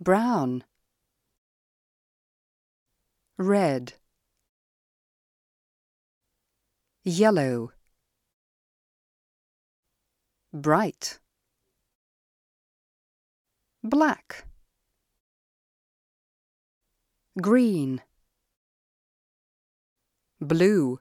brown. Red. Yellow. Bright. Black. Green. Blue.